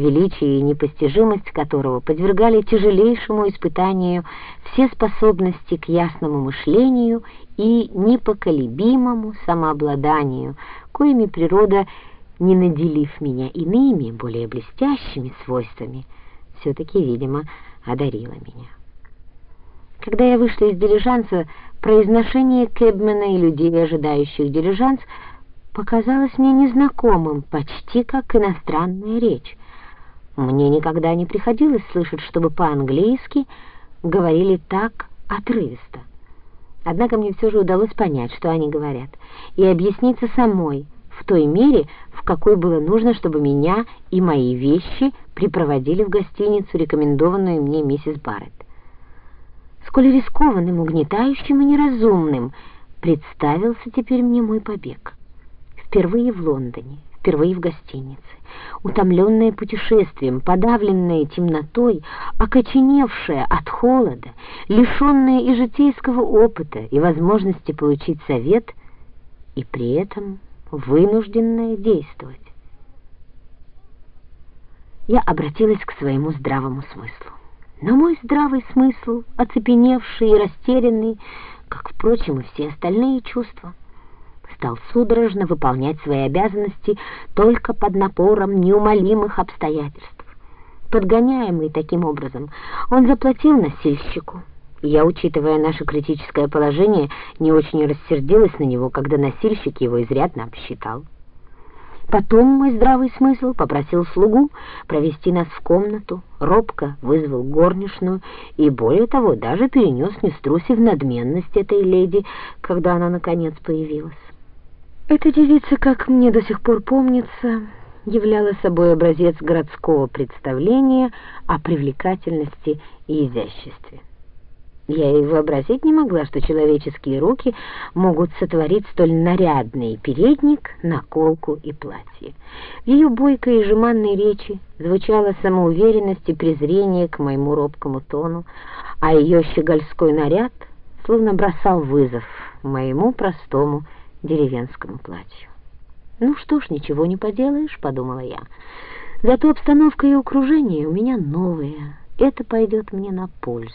величие и непостижимость которого подвергали тяжелейшему испытанию все способности к ясному мышлению и непоколебимому самообладанию, коими природа, не наделив меня иными, более блестящими свойствами, все-таки, видимо, одарила меня. Когда я вышла из дилижанса, произношение Кэбмена и людей, ожидающих дилижанс, показалось мне незнакомым, почти как иностранная речь. Мне никогда не приходилось слышать, чтобы по-английски говорили так отрывисто. Однако мне все же удалось понять, что они говорят, и объясниться самой в той мере, в какой было нужно, чтобы меня и мои вещи припроводили в гостиницу, рекомендованную мне миссис Барретт. Сколь рискованным, угнетающим и неразумным представился теперь мне мой побег. Впервые в Лондоне, впервые в гостинице, утомленная путешествием, подавленная темнотой, окоченевшая от холода, лишенная и житейского опыта, и возможности получить совет, и при этом вынужденная действовать. Я обратилась к своему здравому смыслу. Но мой здравый смысл, оцепеневший и растерянный, как, впрочем, и все остальные чувства, стал судорожно выполнять свои обязанности только под напором неумолимых обстоятельств. Подгоняемый таким образом, он заплатил носильщику. Я, учитывая наше критическое положение, не очень рассердилась на него, когда носильщик его изрядно обсчитал. Потом мой здравый смысл попросил слугу провести нас в комнату, робко вызвал горничную и, более того, даже перенес, не струсив надменность этой леди, когда она, наконец, появилась. Эта девица, как мне до сих пор помнится, являла собой образец городского представления о привлекательности и изяществе. Я и вообразить не могла, что человеческие руки могут сотворить столь нарядный передник, наколку и платье. В ее бойкой и жеманной речи звучала самоуверенность и презрение к моему робкому тону, а ее щегольской наряд словно бросал вызов моему простому деревенскому платью. «Ну что ж, ничего не поделаешь», — подумала я. «Зато обстановка и окружение у меня новые. Это пойдет мне на пользу».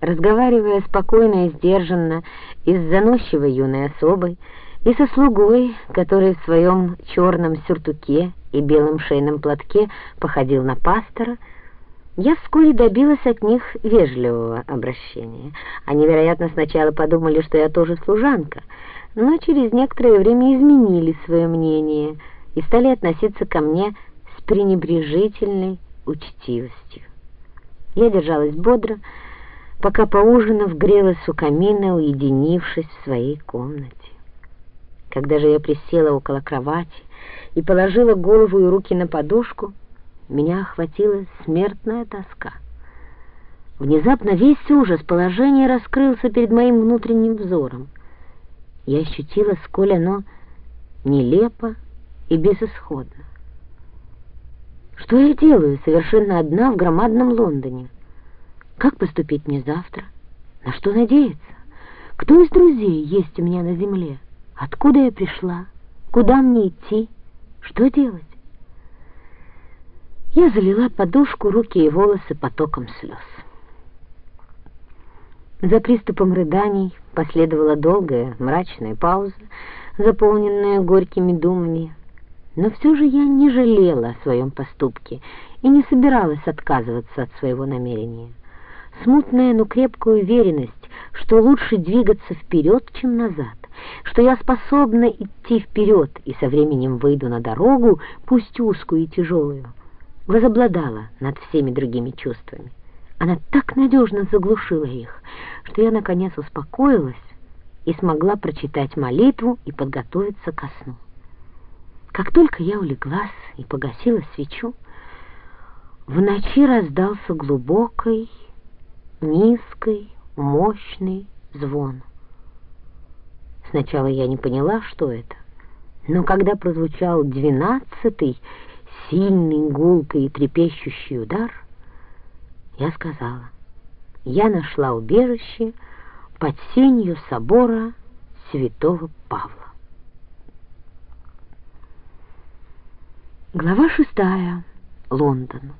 Разговаривая спокойно и сдержанно и с заносчивой юной особой, и со слугой, который в своем черном сюртуке и белом шейном платке походил на пастора, я вскоре добилась от них вежливого обращения. Они, вероятно, сначала подумали, что я тоже служанка, но через некоторое время изменили свое мнение и стали относиться ко мне с пренебрежительной учтивостью. Я держалась бодро, пока поужинав грелась у камина, уединившись в своей комнате. Когда же я присела около кровати и положила голову и руки на подушку, меня охватила смертная тоска. Внезапно весь ужас положения раскрылся перед моим внутренним взором. Я ощутила, сколь оно нелепо и безысходно. Что я делаю совершенно одна в громадном Лондоне? Как поступить мне завтра? На что надеяться? Кто из друзей есть у меня на земле? Откуда я пришла? Куда мне идти? Что делать? Я залила подушку, руки и волосы потоком слез. За приступом рыданий последовала долгая мрачная пауза, заполненная горькими думами. Но все же я не жалела о своем поступке и не собиралась отказываться от своего намерения смутная, но крепкая уверенность, что лучше двигаться вперед, чем назад, что я способна идти вперед и со временем выйду на дорогу, пусть узкую и тяжелую, возобладала над всеми другими чувствами. Она так надежно заглушила их, что я, наконец, успокоилась и смогла прочитать молитву и подготовиться ко сну. Как только я улеглась и погасила свечу, в ночи раздался глубокий, низкий, мощный звон. Сначала я не поняла, что это, но когда прозвучал двенадцатый, сильный, гулкий и трепещущий удар, я сказала, я нашла убежище под сенью собора святого Павла. Глава шестая. Лондону.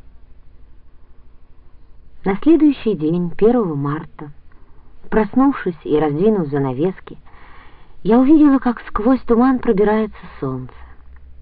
На следующий день, 1 марта, проснувшись и раздвинув занавески, я увидела, как сквозь туман пробирается солнце.